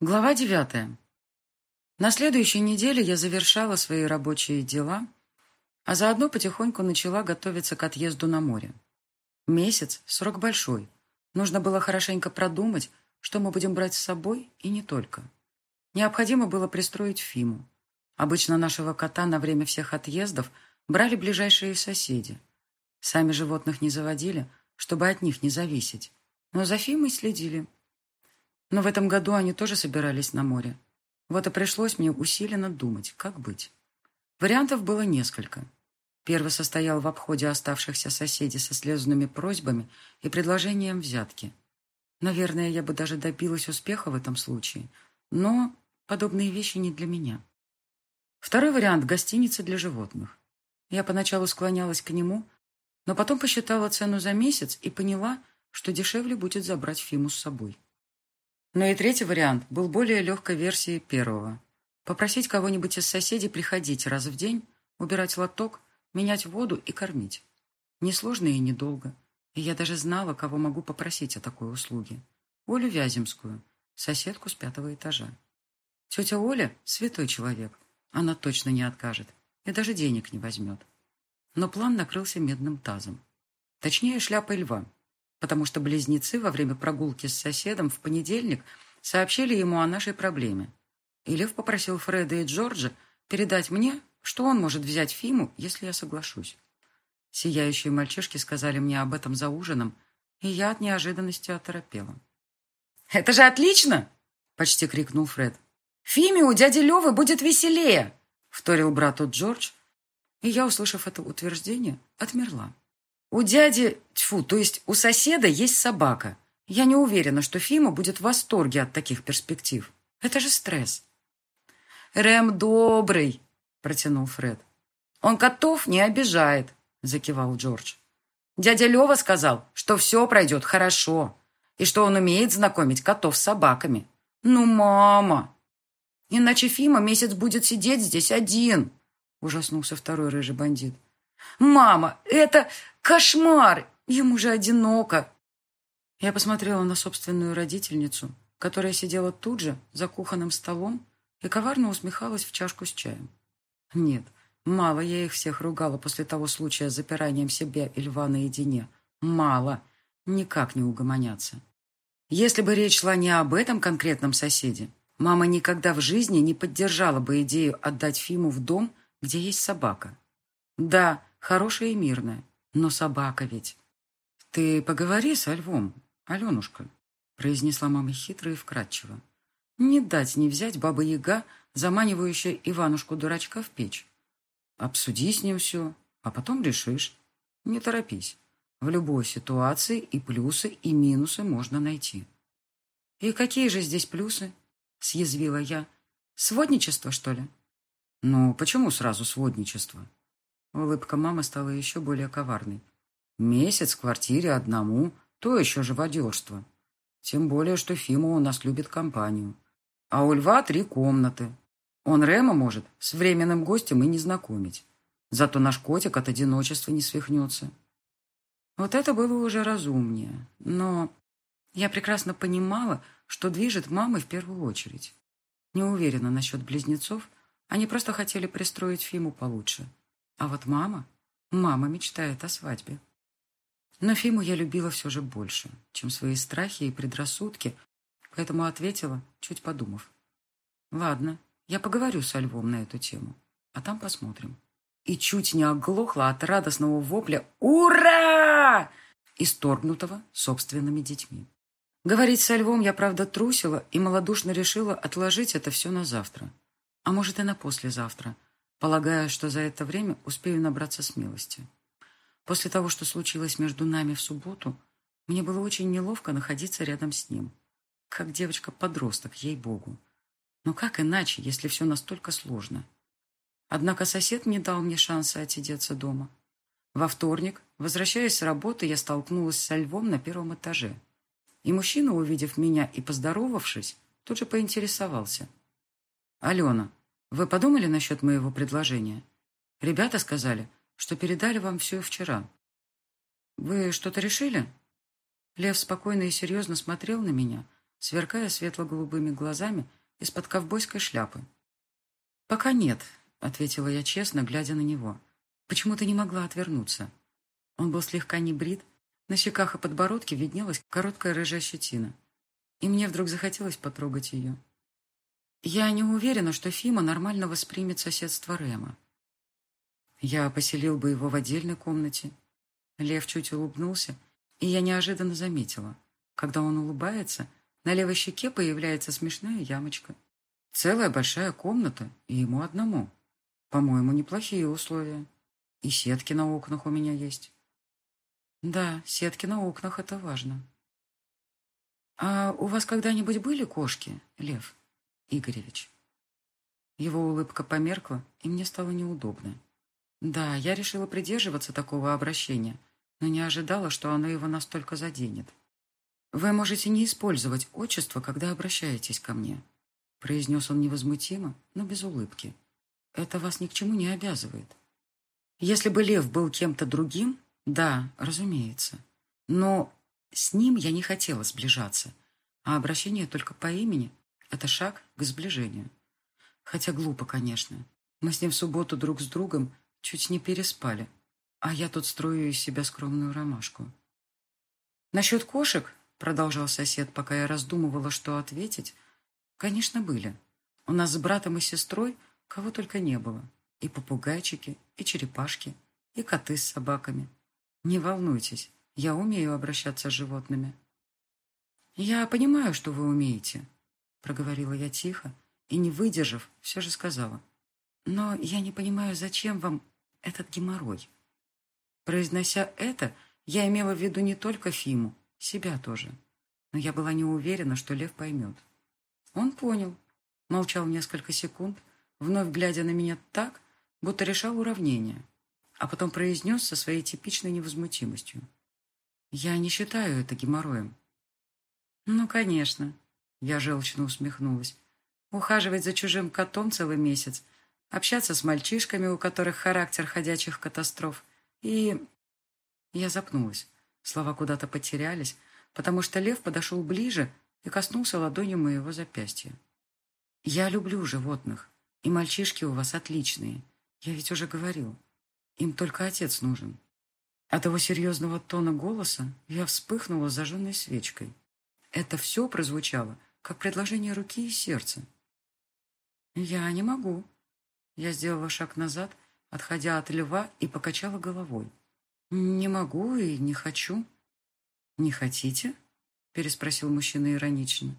Глава девятая. На следующей неделе я завершала свои рабочие дела, а заодно потихоньку начала готовиться к отъезду на море. Месяц – срок большой. Нужно было хорошенько продумать, что мы будем брать с собой и не только. Необходимо было пристроить Фиму. Обычно нашего кота на время всех отъездов брали ближайшие соседи. Сами животных не заводили, чтобы от них не зависеть. Но за Фимой следили – но в этом году они тоже собирались на море. Вот и пришлось мне усиленно думать, как быть. Вариантов было несколько. Первый состоял в обходе оставшихся соседей со слезными просьбами и предложением взятки. Наверное, я бы даже добилась успеха в этом случае, но подобные вещи не для меня. Второй вариант – гостиница для животных. Я поначалу склонялась к нему, но потом посчитала цену за месяц и поняла, что дешевле будет забрать Фиму с собой. Но и третий вариант был более легкой версией первого. Попросить кого-нибудь из соседей приходить раз в день, убирать лоток, менять воду и кормить. Несложно и недолго. И я даже знала, кого могу попросить о такой услуге. Олю Вяземскую, соседку с пятого этажа. Тетя Оля – святой человек. Она точно не откажет и даже денег не возьмет. Но план накрылся медным тазом. Точнее, шляпой льва – потому что близнецы во время прогулки с соседом в понедельник сообщили ему о нашей проблеме. И Лев попросил Фреда и Джорджа передать мне, что он может взять Фиму, если я соглашусь. Сияющие мальчишки сказали мне об этом за ужином, и я от неожиданности оторопела. «Это же отлично!» — почти крикнул Фред. «Фиме у дяди Левы будет веселее!» — вторил брату Джордж, и я, услышав это утверждение, отмерла. У дяди, тьфу, то есть у соседа есть собака. Я не уверена, что Фима будет в восторге от таких перспектив. Это же стресс. Рэм добрый, протянул Фред. Он котов не обижает, закивал Джордж. Дядя Лева сказал, что все пройдет хорошо, и что он умеет знакомить котов с собаками. Ну, мама! Иначе Фима месяц будет сидеть здесь один, ужаснулся второй рыжий бандит. «Мама, это кошмар! Ему же одиноко!» Я посмотрела на собственную родительницу, которая сидела тут же, за кухонным столом, и коварно усмехалась в чашку с чаем. Нет, мало я их всех ругала после того случая с запиранием себя и льва наедине. Мало. Никак не угомоняться. Если бы речь шла не об этом конкретном соседе, мама никогда в жизни не поддержала бы идею отдать Фиму в дом, где есть собака. Да, Хорошая и мирная. Но собака ведь. Ты поговори со львом, Аленушка, произнесла мама хитро и вкратчиво. Не дать не взять баба-яга, заманивающая Иванушку-дурачка в печь. Обсуди с ним все, а потом решишь. Не торопись. В любой ситуации и плюсы, и минусы можно найти. «И какие же здесь плюсы?» — съязвила я. «Сводничество, что ли?» «Ну, почему сразу сводничество?» Улыбка мамы стала еще более коварной. Месяц в квартире одному – то еще живодерство. Тем более, что Фима у нас любит компанию. А у Льва три комнаты. Он Рема может с временным гостем и не знакомить. Зато наш котик от одиночества не свихнется. Вот это было уже разумнее. Но я прекрасно понимала, что движет мамой в первую очередь. Не уверена насчет близнецов. Они просто хотели пристроить Фиму получше. А вот мама... Мама мечтает о свадьбе. Но Фиму я любила все же больше, чем свои страхи и предрассудки, поэтому ответила, чуть подумав. Ладно, я поговорю со Львом на эту тему, а там посмотрим. И чуть не оглохла от радостного вопля «Ура!» исторгнутого собственными детьми. Говорить со Львом я, правда, трусила и малодушно решила отложить это все на завтра. А может, и на послезавтра – полагая, что за это время успею набраться смелости. После того, что случилось между нами в субботу, мне было очень неловко находиться рядом с ним. Как девочка-подросток, ей-богу. Но как иначе, если все настолько сложно? Однако сосед не дал мне шанса отсидеться дома. Во вторник, возвращаясь с работы, я столкнулась со львом на первом этаже. И мужчина, увидев меня и поздоровавшись, тут же поинтересовался. «Алена, вы подумали насчет моего предложения? Ребята сказали, что передали вам все вчера. Вы что-то решили? Лев спокойно и серьезно смотрел на меня, сверкая светло-голубыми глазами из-под ковбойской шляпы. «Пока нет», — ответила я честно, глядя на него. Почему-то не могла отвернуться. Он был слегка небрит, на щеках и подбородке виднелась короткая рыжая щетина. И мне вдруг захотелось потрогать ее. Я не уверена, что Фима нормально воспримет соседство Рема. Я поселил бы его в отдельной комнате. Лев чуть улыбнулся, и я неожиданно заметила. Когда он улыбается, на левой щеке появляется смешная ямочка. Целая большая комната, и ему одному. По-моему, неплохие условия. И сетки на окнах у меня есть. Да, сетки на окнах — это важно. А у вас когда-нибудь были кошки, Лев Игоревич? Его улыбка померкла, и мне стало неудобно. Да, я решила придерживаться такого обращения, но не ожидала, что оно его настолько заденет. «Вы можете не использовать отчество, когда обращаетесь ко мне», произнес он невозмутимо, но без улыбки. «Это вас ни к чему не обязывает. Если бы Лев был кем-то другим, да, разумеется. Но с ним я не хотела сближаться, а обращение только по имени — это шаг к сближению. Хотя глупо, конечно. Мы с ним в субботу друг с другом чуть не переспали, а я тут строю из себя скромную ромашку. Насчет кошек, — продолжал сосед, пока я раздумывала, что ответить, — конечно, были. У нас с братом и сестрой кого только не было. И попугайчики, и черепашки, и коты с собаками. Не волнуйтесь, я умею обращаться с животными. «Я понимаю, что вы умеете», — проговорила я тихо и, не выдержав, все же сказала. «Но я не понимаю, зачем вам этот геморрой?» Произнося это, я имела в виду не только Фиму, себя тоже. Но я была не уверена, что Лев поймет. Он понял, молчал несколько секунд, вновь глядя на меня так, будто решал уравнение, а потом произнес со своей типичной невозмутимостью. «Я не считаю это геморроем». «Ну, конечно», — я желчно усмехнулась. «Ухаживать за чужим котом целый месяц, общаться с мальчишками, у которых характер ходячих катастроф, и...» Я запнулась. Слова куда-то потерялись, потому что лев подошел ближе и коснулся ладонью моего запястья. «Я люблю животных, и мальчишки у вас отличные. Я ведь уже говорил. Им только отец нужен. От его серьезного тона голоса я вспыхнула зажженной свечкой. Это все прозвучало, как предложение руки и сердца. «Я не могу». Я сделала шаг назад, отходя от льва, и покачала головой. «Не могу и не хочу». «Не хотите?» — переспросил мужчина иронично.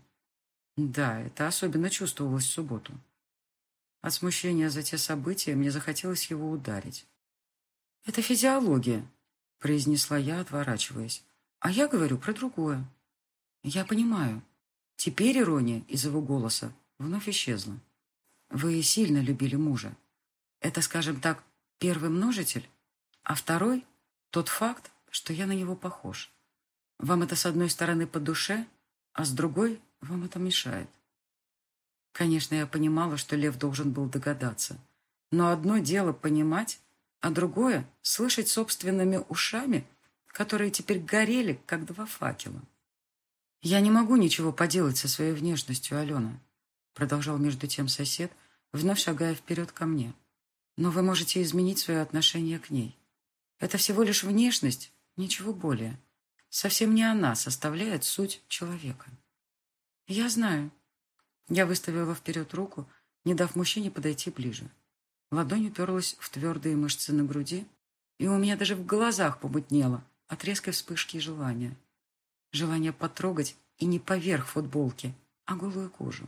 «Да, это особенно чувствовалось в субботу». От смущения за те события мне захотелось его ударить. «Это физиология», — произнесла я, отворачиваясь. «А я говорю про другое». «Я понимаю. Теперь ирония из его голоса вновь исчезла. Вы сильно любили мужа. Это, скажем так, первый множитель, а второй — тот факт, что я на него похож. Вам это с одной стороны по душе, а с другой вам это мешает. Конечно, я понимала, что Лев должен был догадаться. Но одно дело понимать, а другое — слышать собственными ушами, которые теперь горели, как два факела. «Я не могу ничего поделать со своей внешностью, Алена», продолжал между тем сосед, вновь шагая вперед ко мне. «Но вы можете изменить свое отношение к ней. Это всего лишь внешность, ничего более. Совсем не она составляет суть человека». «Я знаю», я выставила вперед руку, не дав мужчине подойти ближе. Ладонь уперлась в твердые мышцы на груди, и у меня даже в глазах помутнело от резкой вспышки желания. Желание потрогать и не поверх футболки, а голую кожу.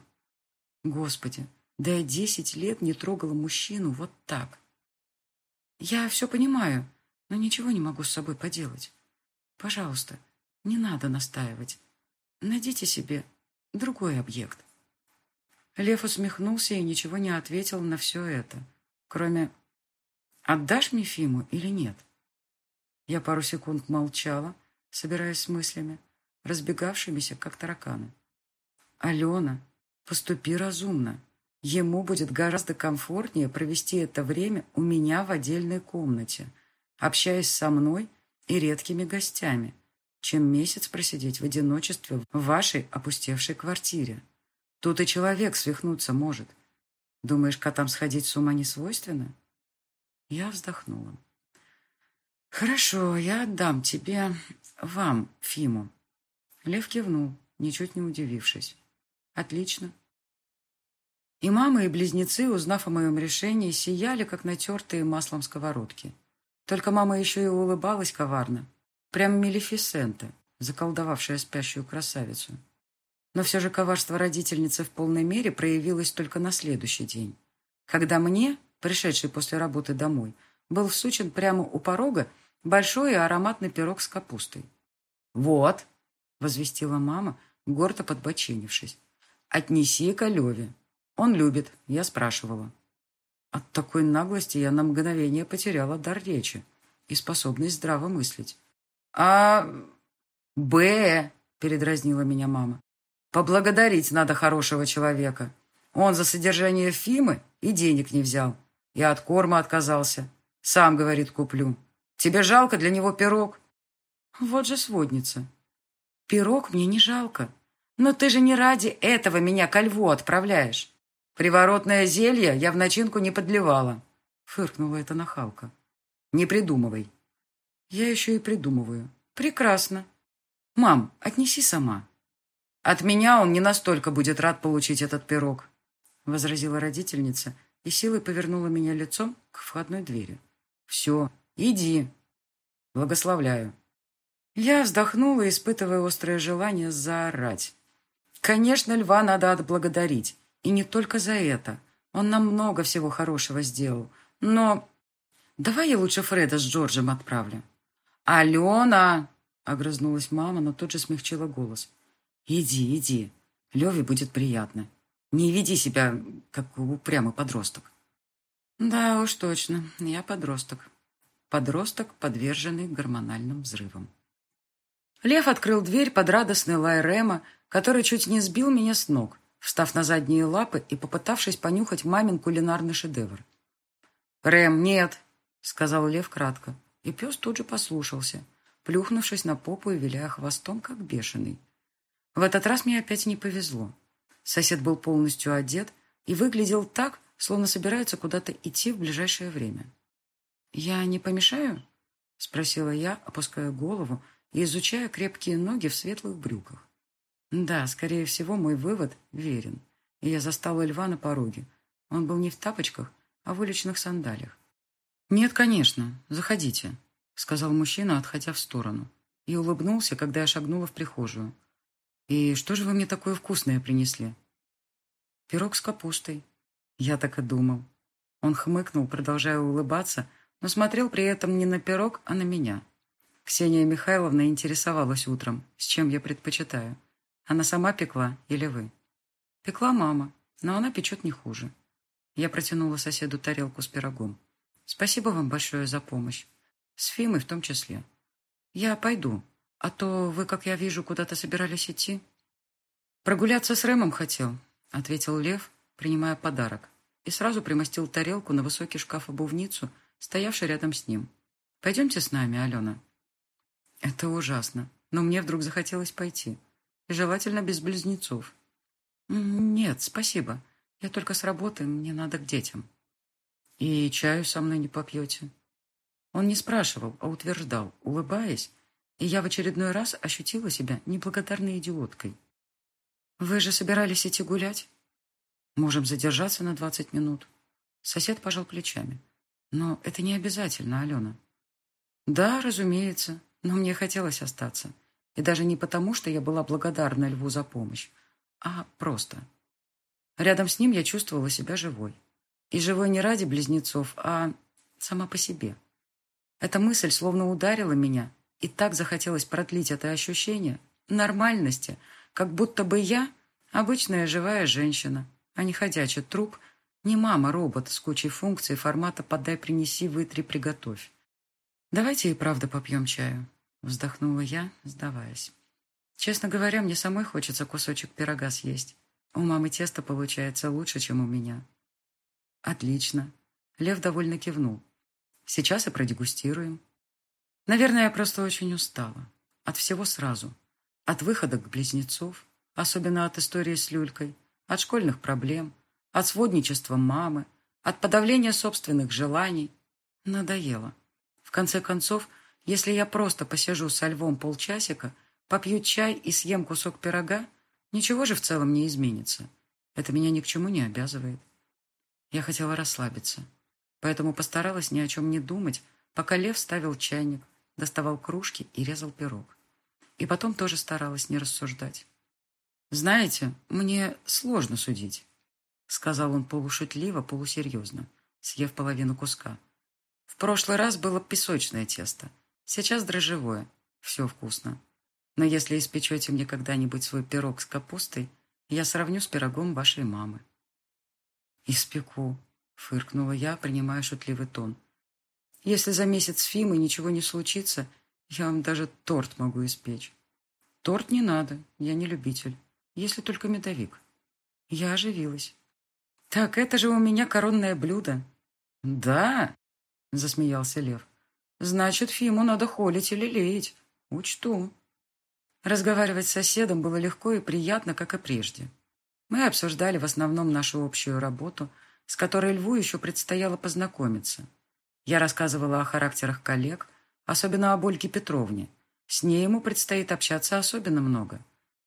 Господи, да я десять лет не трогала мужчину вот так. Я все понимаю, но ничего не могу с собой поделать. Пожалуйста, не надо настаивать. Найдите себе другой объект. Лев усмехнулся и ничего не ответил на все это, кроме «Отдашь мне Фиму или нет?» Я пару секунд молчала, собираясь с мыслями, разбегавшимися, как тараканы. «Алена, поступи разумно. Ему будет гораздо комфортнее провести это время у меня в отдельной комнате, общаясь со мной и редкими гостями. чем месяц просидеть в одиночестве в вашей опустевшей квартире. Тут и человек свихнуться может. Думаешь, котам сходить с ума не свойственно? Я вздохнула. Хорошо, я отдам тебе, вам, Фиму. Лев кивнул, ничуть не удивившись. Отлично. И мама, и близнецы, узнав о моем решении, сияли, как натертые маслом сковородки. Только мама еще и улыбалась коварно. Прям Мелефисента, заколдовавшая спящую красавицу. Но все же коварство родительницы в полной мере проявилось только на следующий день. Когда мне, пришедший после работы домой, был всучен прямо у порога большой и ароматный пирог с капустой. «Вот», — возвестила мама, гордо подбочинившись, — «отнеси-ка Леве. Он любит, я спрашивала». От такой наглости я на мгновение потеряла дар речи и способность здраво мыслить. «А... Б...» — передразнила меня мама. «Поблагодарить надо хорошего человека. Он за содержание Фимы и денег не взял. И от корма отказался. Сам, говорит, куплю. Тебе жалко для него пирог?» Вот же сводница. «Пирог мне не жалко. Но ты же не ради этого меня ко льву отправляешь. Приворотное зелье я в начинку не подливала», — фыркнула эта нахалка. «Не придумывай». «Я еще и придумываю. Прекрасно. Мам, отнеси сама». «От меня он не настолько будет рад получить этот пирог», — возразила родительница и силой повернула меня лицом к входной двери. «Все, иди. Благословляю». Я вздохнула, испытывая острое желание заорать. Конечно, льва надо отблагодарить. И не только за это. Он нам много всего хорошего сделал. Но давай я лучше Фреда с Джорджем отправлю. «Алена!» — огрызнулась мама, но тут же смягчила голос. «Иди, иди. Леве будет приятно. Не веди себя, как упрямый подросток». «Да уж точно, я подросток. Подросток, подверженный гормональным взрывам». Лев открыл дверь под радостный лай Рема, который чуть не сбил меня с ног, встав на задние лапы и попытавшись понюхать мамин кулинарный шедевр. «Рэм, нет!» — сказал Лев кратко, и пес тут же послушался, плюхнувшись на попу и виляя хвостом, как бешеный. В этот раз мне опять не повезло. Сосед был полностью одет и выглядел так, словно собирается куда-то идти в ближайшее время. «Я не помешаю?» — спросила я, опуская голову изучая крепкие ноги в светлых брюках. Да, скорее всего, мой вывод верен. Я застала льва на пороге. Он был не в тапочках, а в уличных сандалиях. «Нет, конечно, заходите», — сказал мужчина, отходя в сторону. И улыбнулся, когда я шагнула в прихожую. «И что же вы мне такое вкусное принесли?» «Пирог с капустой». Я так и думал. Он хмыкнул, продолжая улыбаться, но смотрел при этом не на пирог, а на меня. Ксения Михайловна интересовалась утром, с чем я предпочитаю. Она сама пекла или вы? Пекла мама, но она печет не хуже. Я протянула соседу тарелку с пирогом. Спасибо вам большое за помощь. С Фимой в том числе. Я пойду, а то вы, как я вижу, куда-то собирались идти. Прогуляться с Рэмом хотел, ответил Лев, принимая подарок, и сразу примостил тарелку на высокий шкаф-обувницу, стоявший рядом с ним. Пойдемте с нами, Алена. Это ужасно, но мне вдруг захотелось пойти. И желательно без близнецов. Нет, спасибо. Я только с работы, мне надо к детям. И чаю со мной не попьете? Он не спрашивал, а утверждал, улыбаясь, и я в очередной раз ощутила себя неблагодарной идиоткой. «Вы же собирались идти гулять?» «Можем задержаться на двадцать минут». Сосед пожал плечами. «Но это не обязательно, Алена». «Да, разумеется но мне хотелось остаться. И даже не потому, что я была благодарна Льву за помощь, а просто. Рядом с ним я чувствовала себя живой. И живой не ради близнецов, а сама по себе. Эта мысль словно ударила меня, и так захотелось продлить это ощущение нормальности, как будто бы я обычная живая женщина, а не ходячий труп, не мама-робот с кучей функций формата «подай, принеси, вытри, приготовь». «Давайте и правда попьем чаю», — вздохнула я, сдаваясь. «Честно говоря, мне самой хочется кусочек пирога съесть. У мамы тесто получается лучше, чем у меня». «Отлично». Лев довольно кивнул. «Сейчас и продегустируем». «Наверное, я просто очень устала. от всего сразу. От выхода к близнецов, особенно от истории с люлькой, от школьных проблем, от сводничества мамы, от подавления собственных желаний. Надоело. В конце концов, если я просто посижу со львом полчасика, попью чай и съем кусок пирога, ничего же в целом не изменится. Это меня ни к чему не обязывает. Я хотела расслабиться, поэтому постаралась ни о чем не думать, пока лев ставил чайник, доставал кружки и резал пирог. И потом тоже старалась не рассуждать. «Знаете, мне сложно судить», — сказал он полушутливо, полусерьезно, съев половину куска. «В прошлый раз было песочное тесто, сейчас дрожжевое. Все вкусно. Но если испечете мне когда-нибудь свой пирог с капустой, я сравню с пирогом вашей мамы». «Испеку», — фыркнула я, принимая шутливый тон. «Если за месяц Фимы ничего не случится, я вам даже торт могу испечь». «Торт не надо, я не любитель, если только медовик». Я оживилась. «Так это же у меня коронное блюдо». «Да?» — засмеялся Лев. «Значит, Фиму надо холить или леять. Учту». Разговаривать с соседом было легко и приятно, как и прежде. Мы обсуждали в основном нашу общую работу, с которой Льву еще предстояло познакомиться. Я рассказывала о характерах коллег, особенно об Ольге Петровне. С ней ему предстоит общаться особенно много.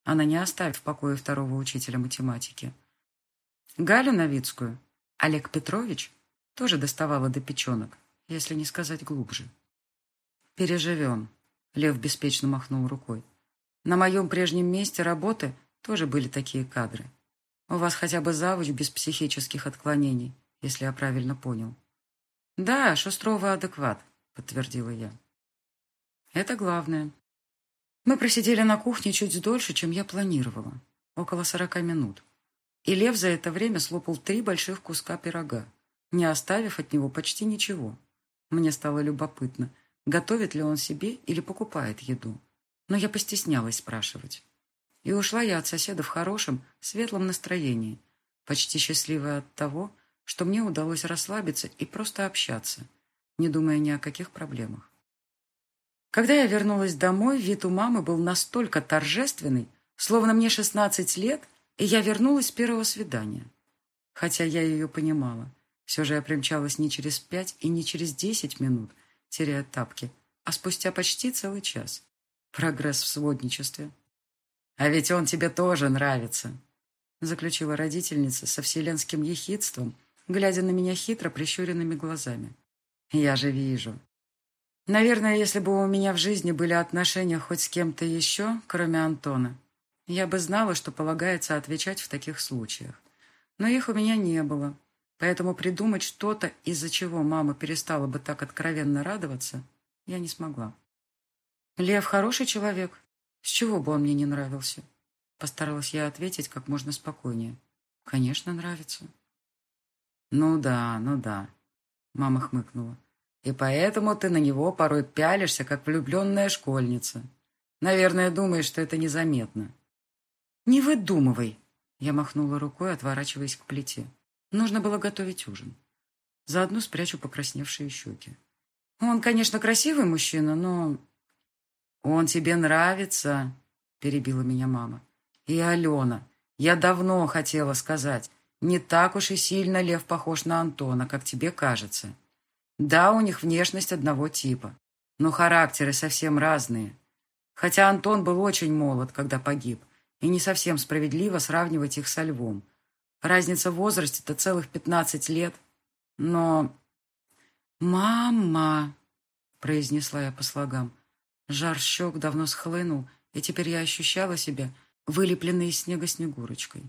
Она не оставит в покое второго учителя математики. Галю Новицкую Олег Петрович тоже доставала до печенок, если не сказать глубже. «Переживем», — Лев беспечно махнул рукой. На моем прежнем месте работы тоже были такие кадры. У вас хотя бы завуч без психических отклонений, если я правильно понял. Да, Шустрова адекват, подтвердила я. Это главное. Мы просидели на кухне чуть дольше, чем я планировала. Около сорока минут. И Лев за это время слопал три больших куска пирога, не оставив от него почти ничего. Мне стало любопытно, готовит ли он себе или покупает еду но я постеснялась спрашивать. И ушла я от соседа в хорошем, светлом настроении, почти счастливая от того, что мне удалось расслабиться и просто общаться, не думая ни о каких проблемах. Когда я вернулась домой, вид у мамы был настолько торжественный, словно мне 16 лет, и я вернулась с первого свидания. Хотя я ее понимала. Все же я примчалась не через пять и не через десять минут, теряя тапки, а спустя почти целый час. Прогресс в сводничестве. «А ведь он тебе тоже нравится», — заключила родительница со вселенским ехидством, глядя на меня хитро прищуренными глазами. «Я же вижу». Наверное, если бы у меня в жизни были отношения хоть с кем-то еще, кроме Антона, я бы знала, что полагается отвечать в таких случаях. Но их у меня не было, поэтому придумать что-то, из-за чего мама перестала бы так откровенно радоваться, я не смогла. Лев хороший человек. С чего бы он мне не нравился? Постаралась я ответить как можно спокойнее. Конечно, нравится. Ну да, ну да. Мама хмыкнула. И поэтому ты на него порой пялишься, как влюбленная школьница. Наверное, думаешь, что это незаметно. Не выдумывай. Я махнула рукой, отворачиваясь к плите. Нужно было готовить ужин. Заодно спрячу покрасневшие щеки. Он, конечно, красивый мужчина, но «Он тебе нравится?» – перебила меня мама. «И Алена, я давно хотела сказать, не так уж и сильно Лев похож на Антона, как тебе кажется. Да, у них внешность одного типа, но характеры совсем разные. Хотя Антон был очень молод, когда погиб, и не совсем справедливо сравнивать их со Львом. Разница в возрасте-то целых пятнадцать лет. Но... «Мама!» – произнесла я по слогам – Жар щек давно схлынул, и теперь я ощущала себя вылепленной из снега снегурочкой.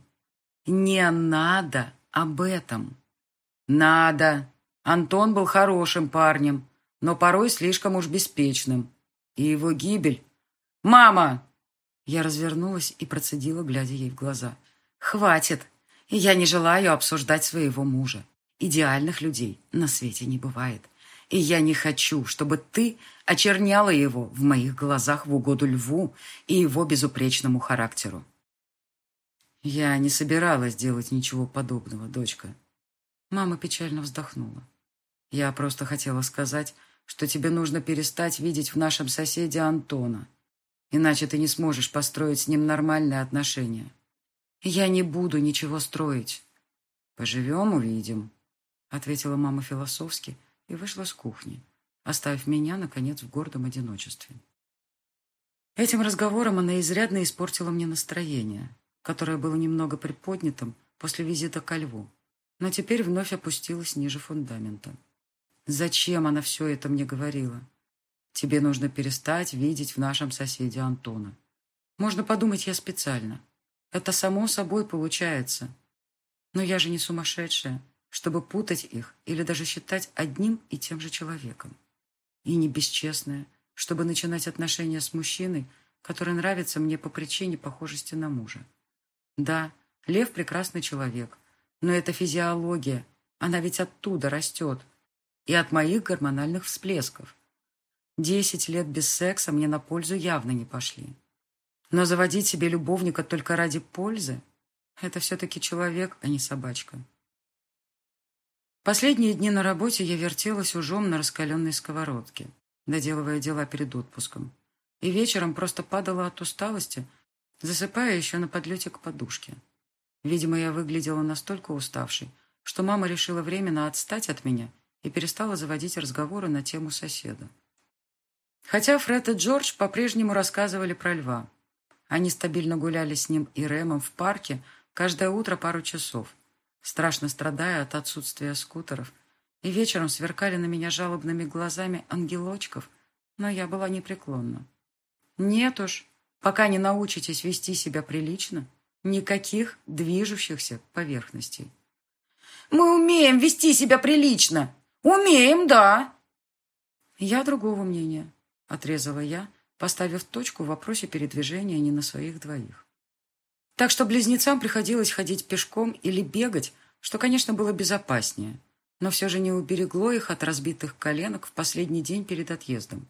«Не надо об этом!» «Надо!» Антон был хорошим парнем, но порой слишком уж беспечным. И его гибель... «Мама!» Я развернулась и процедила, глядя ей в глаза. «Хватит! Я не желаю обсуждать своего мужа. Идеальных людей на свете не бывает. И я не хочу, чтобы ты очерняла его в моих глазах в угоду льву и его безупречному характеру. Я не собиралась делать ничего подобного, дочка. Мама печально вздохнула. Я просто хотела сказать, что тебе нужно перестать видеть в нашем соседе Антона. Иначе ты не сможешь построить с ним нормальные отношения. Я не буду ничего строить. Поживем, увидим, ответила мама философски и вышла с кухни, оставив меня, наконец, в гордом одиночестве. Этим разговором она изрядно испортила мне настроение, которое было немного приподнятым после визита ко льву, но теперь вновь опустилось ниже фундамента. Зачем она все это мне говорила? Тебе нужно перестать видеть в нашем соседе Антона. Можно подумать, я специально. Это само собой получается. Но я же не сумасшедшая, чтобы путать их или даже считать одним и тем же человеком. И не бесчестная, чтобы начинать отношения с мужчиной, который нравится мне по причине похожести на мужа. Да, Лев прекрасный человек, но это физиология, она ведь оттуда растет. И от моих гормональных всплесков. Десять лет без секса мне на пользу явно не пошли. Но заводить себе любовника только ради пользы – это все-таки человек, а не собачка. Последние дни на работе я вертелась ужом на раскаленной сковородке, доделывая дела перед отпуском. И вечером просто падала от усталости, засыпая еще на подлете к подушке. Видимо, я выглядела настолько уставшей, что мама решила временно отстать от меня и перестала заводить разговоры на тему соседа. Хотя Фред и Джордж по-прежнему рассказывали про льва. Они стабильно гуляли с ним и Рэмом в парке каждое утро пару часов, страшно страдая от отсутствия скутеров, и вечером сверкали на меня жалобными глазами ангелочков, но я была непреклонна. Нет уж, пока не научитесь вести себя прилично, никаких движущихся поверхностей. «Мы умеем вести себя прилично! Умеем, да!» Я другого мнения. — отрезала я, поставив точку в вопросе передвижения не на своих двоих. Так что близнецам приходилось ходить пешком или бегать, что, конечно, было безопаснее, но все же не уберегло их от разбитых коленок в последний день перед отъездом.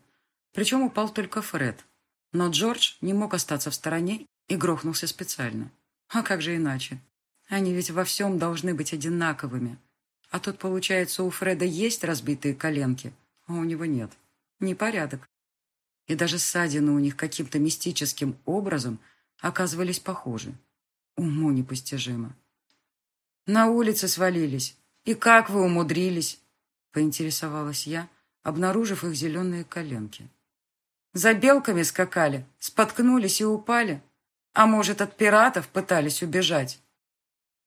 Причем упал только Фред. Но Джордж не мог остаться в стороне и грохнулся специально. А как же иначе? Они ведь во всем должны быть одинаковыми. А тут, получается, у Фреда есть разбитые коленки, а у него нет. Непорядок и даже ссадины у них каким-то мистическим образом оказывались похожи. Уму непостижимо. «На улице свалились. И как вы умудрились?» — поинтересовалась я, обнаружив их зеленые коленки. «За белками скакали, споткнулись и упали. А может, от пиратов пытались убежать?»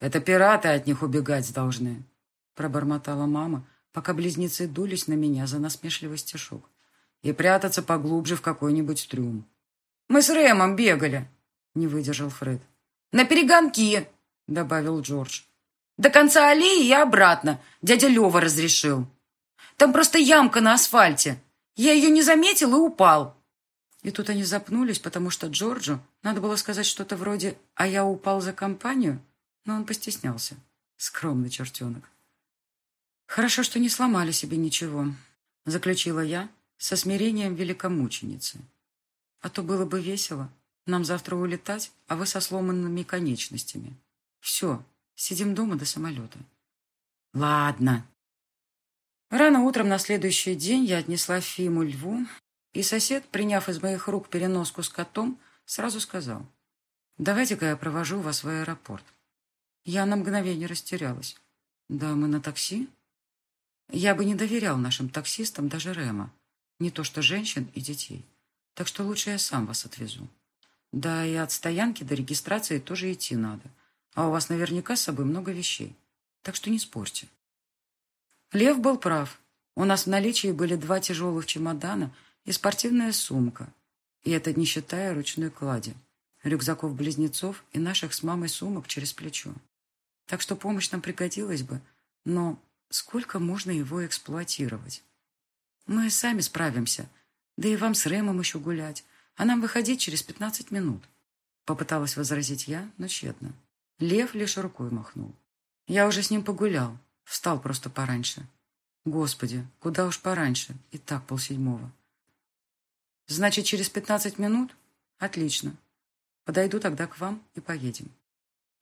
«Это пираты от них убегать должны», — пробормотала мама, пока близнецы дулись на меня за насмешливый стишок и прятаться поглубже в какой-нибудь трюм. «Мы с Рэмом бегали», — не выдержал Фред. «На перегонки», — добавил Джордж. «До конца аллеи и обратно. Дядя Лева разрешил. Там просто ямка на асфальте. Я ее не заметил и упал». И тут они запнулись, потому что Джорджу надо было сказать что-то вроде «А я упал за компанию», но он постеснялся. Скромный чертенок. «Хорошо, что не сломали себе ничего», — заключила я, со смирением великомученицы. А то было бы весело. Нам завтра улетать, а вы со сломанными конечностями. Все, сидим дома до самолета. Ладно. Рано утром на следующий день я отнесла Фиму льву, и сосед, приняв из моих рук переноску с котом, сразу сказал, «Давайте-ка я провожу вас в аэропорт». Я на мгновение растерялась. «Да мы на такси?» Я бы не доверял нашим таксистам даже Рема. Не то что женщин и детей. Так что лучше я сам вас отвезу. Да и от стоянки до регистрации тоже идти надо. А у вас наверняка с собой много вещей. Так что не спорьте. Лев был прав. У нас в наличии были два тяжелых чемодана и спортивная сумка. И это не считая ручной клади, рюкзаков-близнецов и наших с мамой сумок через плечо. Так что помощь нам пригодилась бы, но сколько можно его эксплуатировать? Мы сами справимся. Да и вам с Рэмом еще гулять. А нам выходить через пятнадцать минут. Попыталась возразить я, но тщетно. Лев лишь рукой махнул. Я уже с ним погулял. Встал просто пораньше. Господи, куда уж пораньше. И так полседьмого. Значит, через пятнадцать минут? Отлично. Подойду тогда к вам и поедем.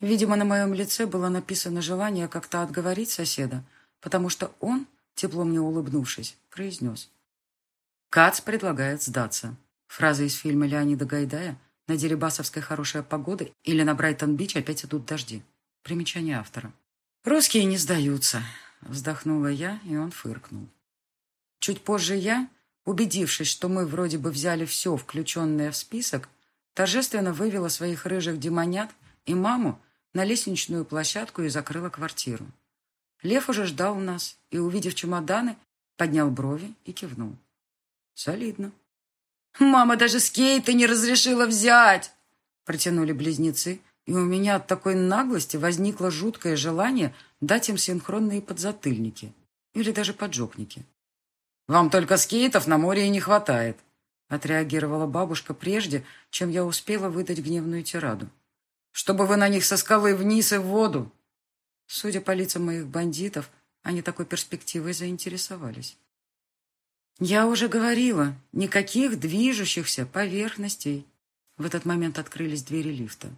Видимо, на моем лице было написано желание как-то отговорить соседа, потому что он, тепло мне улыбнувшись, произнес. Кац предлагает сдаться. Фраза из фильма Леонида Гайдая «На Дерибасовской хорошая погода» или «На Брайтон-Бич опять идут дожди». Примечание автора. «Русские не сдаются», — вздохнула я, и он фыркнул. Чуть позже я, убедившись, что мы вроде бы взяли все, включенное в список, торжественно вывела своих рыжих демонят и маму на лестничную площадку и закрыла квартиру. Лев уже ждал нас и, увидев чемоданы, поднял брови и кивнул. «Солидно». «Мама даже скейты не разрешила взять!» Протянули близнецы, и у меня от такой наглости возникло жуткое желание дать им синхронные подзатыльники или даже поджопники. «Вам только скейтов на море и не хватает», отреагировала бабушка прежде, чем я успела выдать гневную тираду. «Чтобы вы на них со скалы вниз и в воду!» Судя по лицам моих бандитов, они такой перспективой заинтересовались. «Я уже говорила, никаких движущихся поверхностей». В этот момент открылись двери лифта.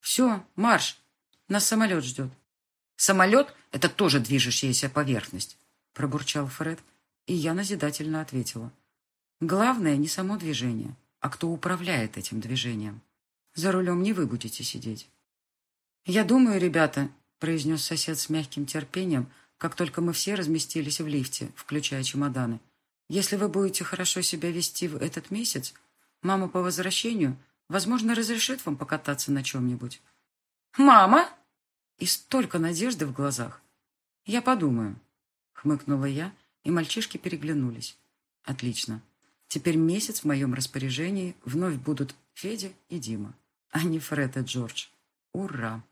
«Все, марш! Нас самолет ждет». «Самолет — это тоже движущаяся поверхность», — пробурчал Фред, и я назидательно ответила. «Главное не само движение, а кто управляет этим движением. За рулем не вы будете сидеть». «Я думаю, ребята», — произнес сосед с мягким терпением, как только мы все разместились в лифте, включая чемоданы, — если вы будете хорошо себя вести в этот месяц, мама по возвращению, возможно, разрешит вам покататься на чем-нибудь. «Мама!» И столько надежды в глазах. «Я подумаю», — хмыкнула я, и мальчишки переглянулись. «Отлично. Теперь месяц в моем распоряжении вновь будут Федя и Дима, а не Фред и Джордж. Ура!»